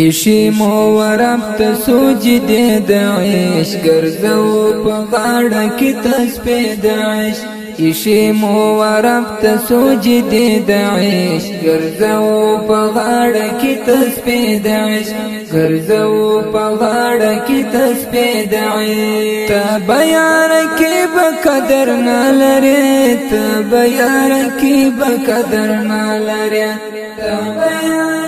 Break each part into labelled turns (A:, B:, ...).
A: ایشی مو ورم تسوج دې د عیش ګرځو په غاړه کې تسبې د عیش ایشی مو ورم تسوج دې د عیش ګرځو په غاړه کې تسبې د عیش ګرځو په غاړه کې تسبې د عیش ته بیان کې بقدر نه لري ته بیان کې بقدر نه لري
B: ته بیان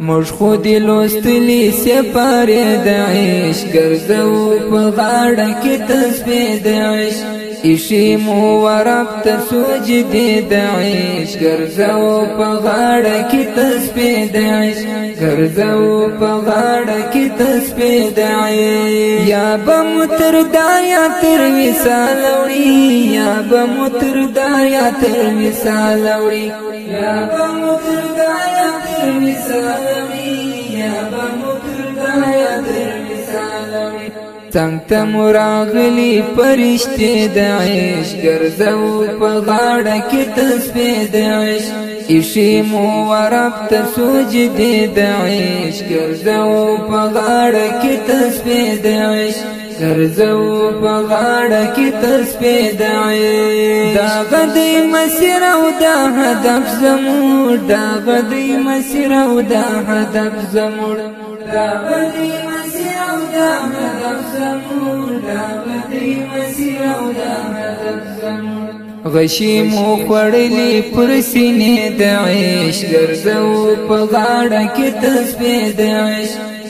A: مش خود لوستلی سپاره د عشق ګرځو په غاړه کې تسبیح د عشق ایشی مو ورب ته سجدې د عشق ګرځو په غاړه کې تسبیح د عشق ګرځو په غاړه کې تسبیح د عشق یا بم تر دایا تر وصال وړي یا بم تر دایا تر وصال وړي یا
B: بم تر دایا
A: څنګه ته مراغلی پرشته د عیش ګرځاو په غاړه کې تسبیح د عیش ایشی مو ورب ته سجدي د عیش ګرځاو په غاړه کې تسبیح د عیش ګرځو په غاړه کې تر سپېدای دا غدې مسیر او دا هدف زموږ دا غدې مسیر او دا هدف زموږ دا
B: غدې مسیر او دا هدف زموږ دا غدې مسیر او دا هدف زموږ
A: غشی مو خړلې پر سینې د عیش ګرځو په غاړه کې تر سپېدای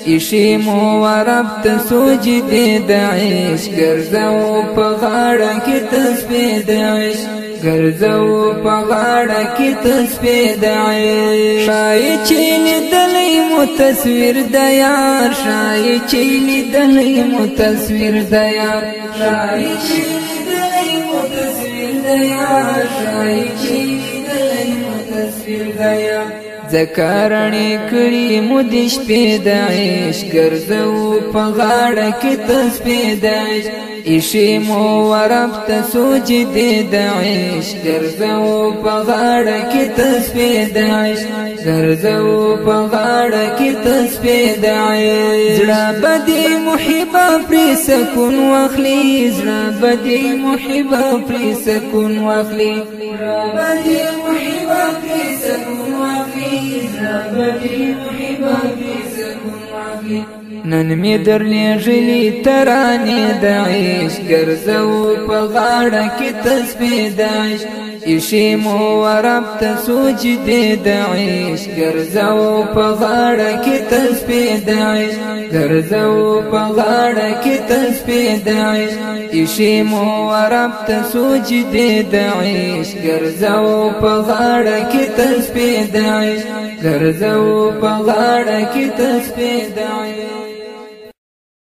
A: ایشی مو رب ته سوجدې د عشق ګرځاو په غاړه کې تسبیح د عشق ګرځاو په غاړه کې تسبیح د عشق شای چې لیدلې مو تصویر د یار شای چې لیدلې مو تصویر د یار شای چې لیدلې مو تصویر د یار شای چې لیدلې مو تصویر د یار ذکرنی کړي مود شپې د عشق ګرځو په غاړه کې تسبیح د عشق ایشی مو ورب ته سجدې د عشق ګرځو په غاړه کې تسبیح د عشق ګرځو په غاړه کې تسبیح د عشق زړه بدی محبه پر سکون واخلي زړه بدی محبه پر سکون واخلي بدی نن می در لېږلې ترانی د عشق ګرځو په غاړه کې تسبیح د عشق ایشې مو رب ته سجدې د عشق ګرځو په غاړه کې تسبیح د عشق ګرځو کی غاړه کې تسبیح د عشق ایشې مو رب ته سجدې د عشق ګرځو په غاړه کې تسبیح د ګرځو په غاړه کې تسبیح دعا